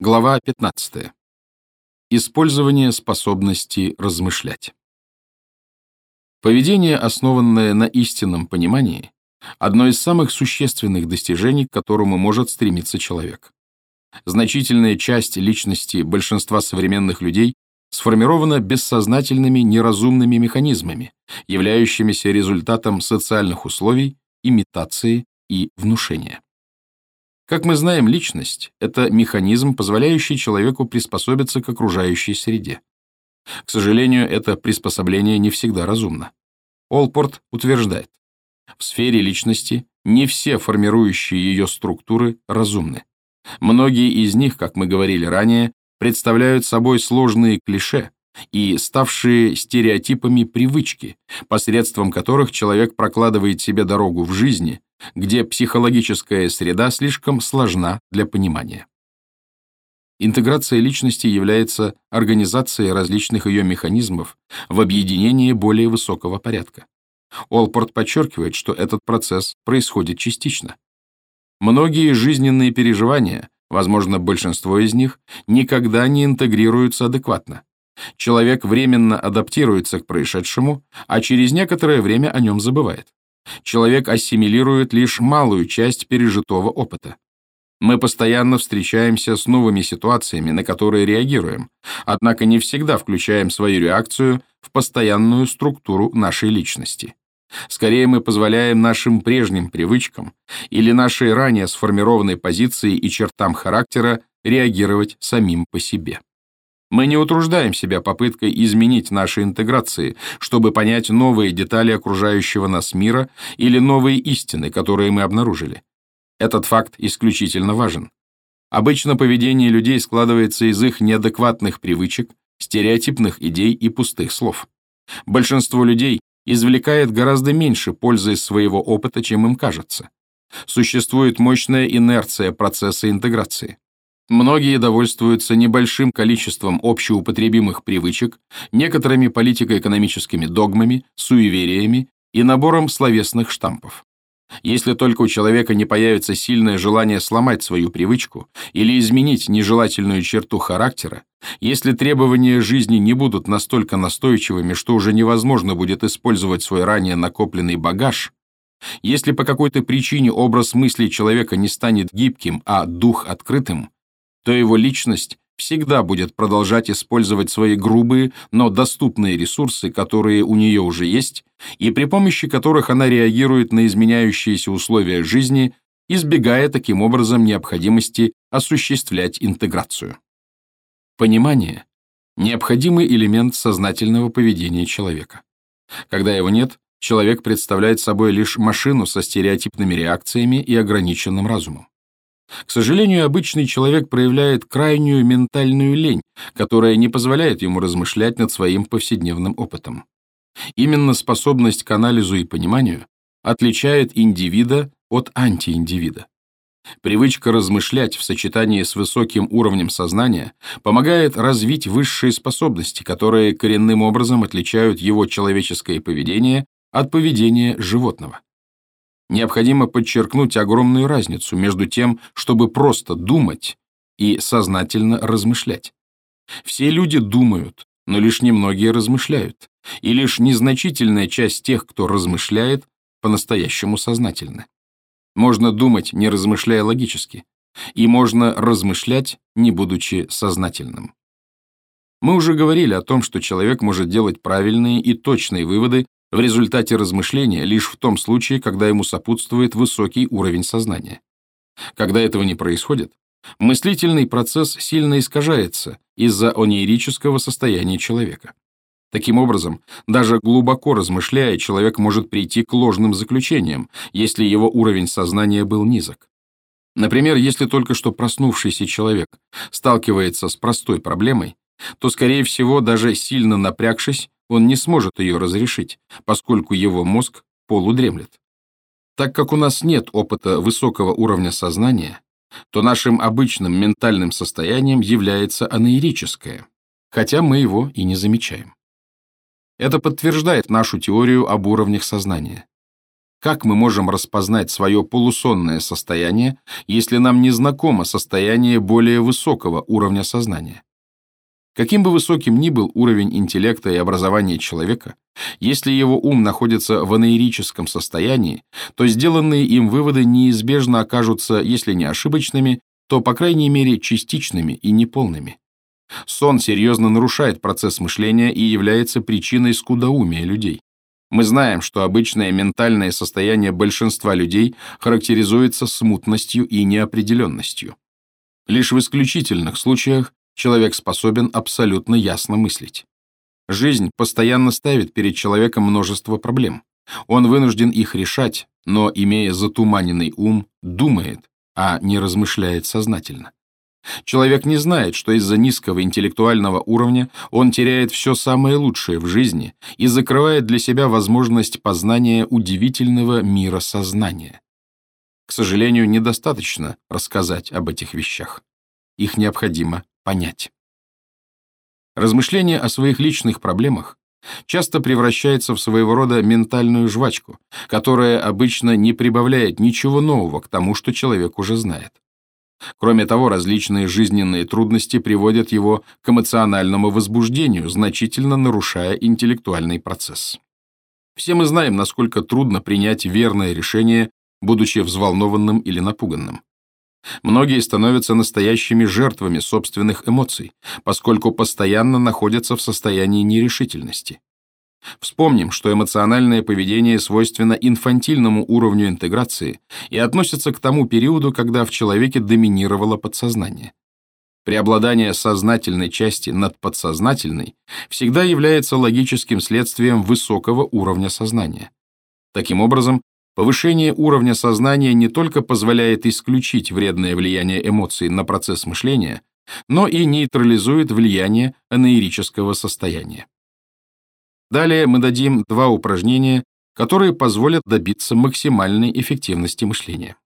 Глава 15. Использование способности размышлять. Поведение, основанное на истинном понимании, одно из самых существенных достижений, к которому может стремиться человек. Значительная часть личности большинства современных людей сформирована бессознательными неразумными механизмами, являющимися результатом социальных условий, имитации и внушения. Как мы знаем, личность — это механизм, позволяющий человеку приспособиться к окружающей среде. К сожалению, это приспособление не всегда разумно. Олпорт утверждает, в сфере личности не все формирующие ее структуры разумны. Многие из них, как мы говорили ранее, представляют собой сложные клише и ставшие стереотипами привычки, посредством которых человек прокладывает себе дорогу в жизни, где психологическая среда слишком сложна для понимания. Интеграция личности является организацией различных ее механизмов в объединении более высокого порядка. Олпорт подчеркивает, что этот процесс происходит частично. Многие жизненные переживания, возможно, большинство из них, никогда не интегрируются адекватно. Человек временно адаптируется к происшедшему, а через некоторое время о нем забывает человек ассимилирует лишь малую часть пережитого опыта. Мы постоянно встречаемся с новыми ситуациями, на которые реагируем, однако не всегда включаем свою реакцию в постоянную структуру нашей личности. Скорее мы позволяем нашим прежним привычкам или нашей ранее сформированной позиции и чертам характера реагировать самим по себе. Мы не утруждаем себя попыткой изменить наши интеграции, чтобы понять новые детали окружающего нас мира или новые истины, которые мы обнаружили. Этот факт исключительно важен. Обычно поведение людей складывается из их неадекватных привычек, стереотипных идей и пустых слов. Большинство людей извлекает гораздо меньше пользы из своего опыта, чем им кажется. Существует мощная инерция процесса интеграции. Многие довольствуются небольшим количеством общеупотребимых привычек, некоторыми политико-экономическими догмами, суевериями и набором словесных штампов. Если только у человека не появится сильное желание сломать свою привычку или изменить нежелательную черту характера, если требования жизни не будут настолько настойчивыми, что уже невозможно будет использовать свой ранее накопленный багаж, если по какой-то причине образ мысли человека не станет гибким, а дух открытым, то его личность всегда будет продолжать использовать свои грубые, но доступные ресурсы, которые у нее уже есть, и при помощи которых она реагирует на изменяющиеся условия жизни, избегая таким образом необходимости осуществлять интеграцию. Понимание – необходимый элемент сознательного поведения человека. Когда его нет, человек представляет собой лишь машину со стереотипными реакциями и ограниченным разумом. К сожалению, обычный человек проявляет крайнюю ментальную лень, которая не позволяет ему размышлять над своим повседневным опытом. Именно способность к анализу и пониманию отличает индивида от антииндивида. Привычка размышлять в сочетании с высоким уровнем сознания помогает развить высшие способности, которые коренным образом отличают его человеческое поведение от поведения животного. Необходимо подчеркнуть огромную разницу между тем, чтобы просто думать и сознательно размышлять. Все люди думают, но лишь немногие размышляют, и лишь незначительная часть тех, кто размышляет, по-настоящему сознательны. Можно думать, не размышляя логически, и можно размышлять, не будучи сознательным. Мы уже говорили о том, что человек может делать правильные и точные выводы в результате размышления лишь в том случае, когда ему сопутствует высокий уровень сознания. Когда этого не происходит, мыслительный процесс сильно искажается из-за онеирического состояния человека. Таким образом, даже глубоко размышляя, человек может прийти к ложным заключениям, если его уровень сознания был низок. Например, если только что проснувшийся человек сталкивается с простой проблемой, то, скорее всего, даже сильно напрягшись, он не сможет ее разрешить, поскольку его мозг полудремлет. Так как у нас нет опыта высокого уровня сознания, то нашим обычным ментальным состоянием является анаэрическое, хотя мы его и не замечаем. Это подтверждает нашу теорию об уровнях сознания. Как мы можем распознать свое полусонное состояние, если нам не знакомо состояние более высокого уровня сознания? Каким бы высоким ни был уровень интеллекта и образования человека, если его ум находится в анаэрическом состоянии, то сделанные им выводы неизбежно окажутся, если не ошибочными, то, по крайней мере, частичными и неполными. Сон серьезно нарушает процесс мышления и является причиной скудоумия людей. Мы знаем, что обычное ментальное состояние большинства людей характеризуется смутностью и неопределенностью. Лишь в исключительных случаях человек способен абсолютно ясно мыслить. Жизнь постоянно ставит перед человеком множество проблем. Он вынужден их решать, но, имея затуманенный ум, думает, а не размышляет сознательно. Человек не знает, что из-за низкого интеллектуального уровня он теряет все самое лучшее в жизни и закрывает для себя возможность познания удивительного мира сознания. К сожалению, недостаточно рассказать об этих вещах. Их необходимо понять. Размышление о своих личных проблемах часто превращается в своего рода ментальную жвачку, которая обычно не прибавляет ничего нового к тому, что человек уже знает. Кроме того, различные жизненные трудности приводят его к эмоциональному возбуждению, значительно нарушая интеллектуальный процесс. Все мы знаем, насколько трудно принять верное решение, будучи взволнованным или напуганным. Многие становятся настоящими жертвами собственных эмоций, поскольку постоянно находятся в состоянии нерешительности. Вспомним, что эмоциональное поведение свойственно инфантильному уровню интеграции и относится к тому периоду, когда в человеке доминировало подсознание. Преобладание сознательной части над подсознательной всегда является логическим следствием высокого уровня сознания. Таким образом, повышение уровня сознания не только позволяет исключить вредное влияние эмоций на процесс мышления, но и нейтрализует влияние анаэрического состояния. Далее мы дадим два упражнения, которые позволят добиться максимальной эффективности мышления.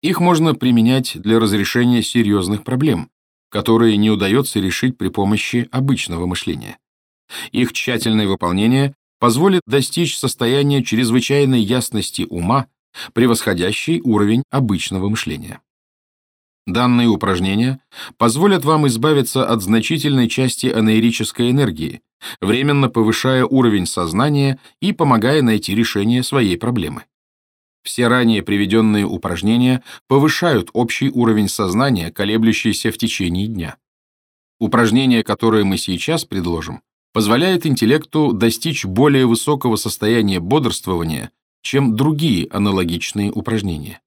Их можно применять для разрешения серьезных проблем, которые не удается решить при помощи обычного мышления. Их тщательное выполнение позволит достичь состояния чрезвычайной ясности ума, превосходящей уровень обычного мышления. Данные упражнения позволят вам избавиться от значительной части анаэрической энергии, временно повышая уровень сознания и помогая найти решение своей проблемы. Все ранее приведенные упражнения повышают общий уровень сознания, колеблющийся в течение дня. Упражнение, которое мы сейчас предложим, позволяет интеллекту достичь более высокого состояния бодрствования, чем другие аналогичные упражнения.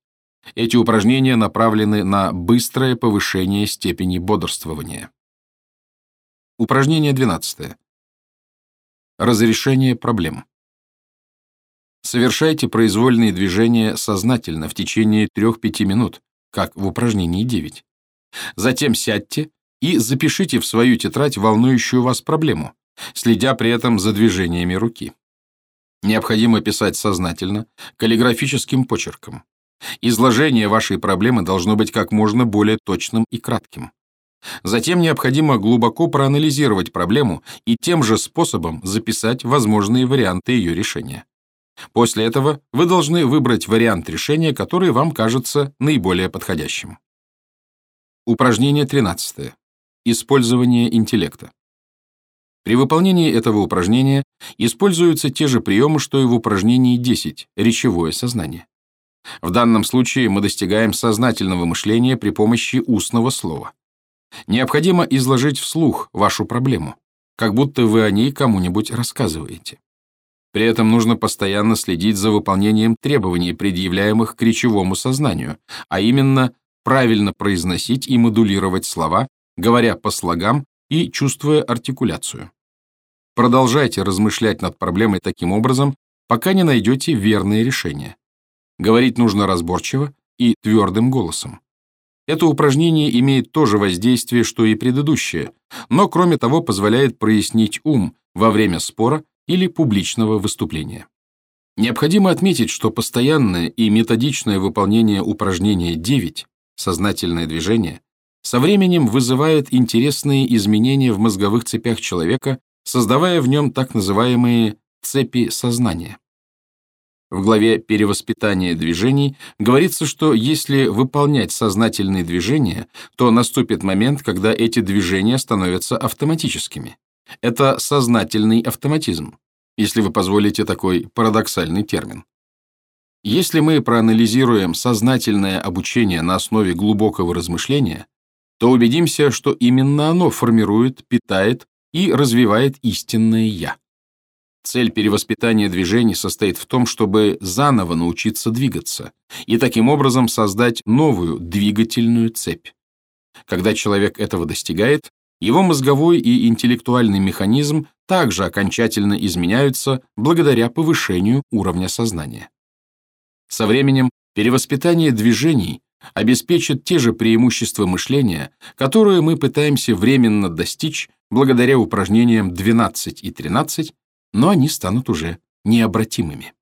Эти упражнения направлены на быстрое повышение степени бодрствования. Упражнение 12. Разрешение проблем. Совершайте произвольные движения сознательно в течение 3-5 минут, как в упражнении 9. Затем сядьте и запишите в свою тетрадь волнующую вас проблему, следя при этом за движениями руки. Необходимо писать сознательно, каллиграфическим почерком. Изложение вашей проблемы должно быть как можно более точным и кратким. Затем необходимо глубоко проанализировать проблему и тем же способом записать возможные варианты ее решения. После этого вы должны выбрать вариант решения, который вам кажется наиболее подходящим. Упражнение 13. Использование интеллекта. При выполнении этого упражнения используются те же приемы, что и в упражнении 10 – речевое сознание. В данном случае мы достигаем сознательного мышления при помощи устного слова. Необходимо изложить вслух вашу проблему, как будто вы о ней кому-нибудь рассказываете. При этом нужно постоянно следить за выполнением требований, предъявляемых к речевому сознанию, а именно правильно произносить и модулировать слова, говоря по слогам и чувствуя артикуляцию. Продолжайте размышлять над проблемой таким образом, пока не найдете верное решение. Говорить нужно разборчиво и твердым голосом. Это упражнение имеет то же воздействие, что и предыдущее, но, кроме того, позволяет прояснить ум во время спора или публичного выступления. Необходимо отметить, что постоянное и методичное выполнение упражнения 9 «Сознательное движение» со временем вызывает интересные изменения в мозговых цепях человека, создавая в нем так называемые цепи сознания. В главе «Перевоспитание движений» говорится, что если выполнять сознательные движения, то наступит момент, когда эти движения становятся автоматическими. Это сознательный автоматизм, если вы позволите такой парадоксальный термин. Если мы проанализируем сознательное обучение на основе глубокого размышления, то убедимся, что именно оно формирует, питает и развивает истинное «я». Цель перевоспитания движений состоит в том, чтобы заново научиться двигаться и таким образом создать новую двигательную цепь. Когда человек этого достигает, его мозговой и интеллектуальный механизм также окончательно изменяются благодаря повышению уровня сознания. Со временем перевоспитание движений обеспечит те же преимущества мышления, которые мы пытаемся временно достичь благодаря упражнениям 12 и 13 но они станут уже необратимыми.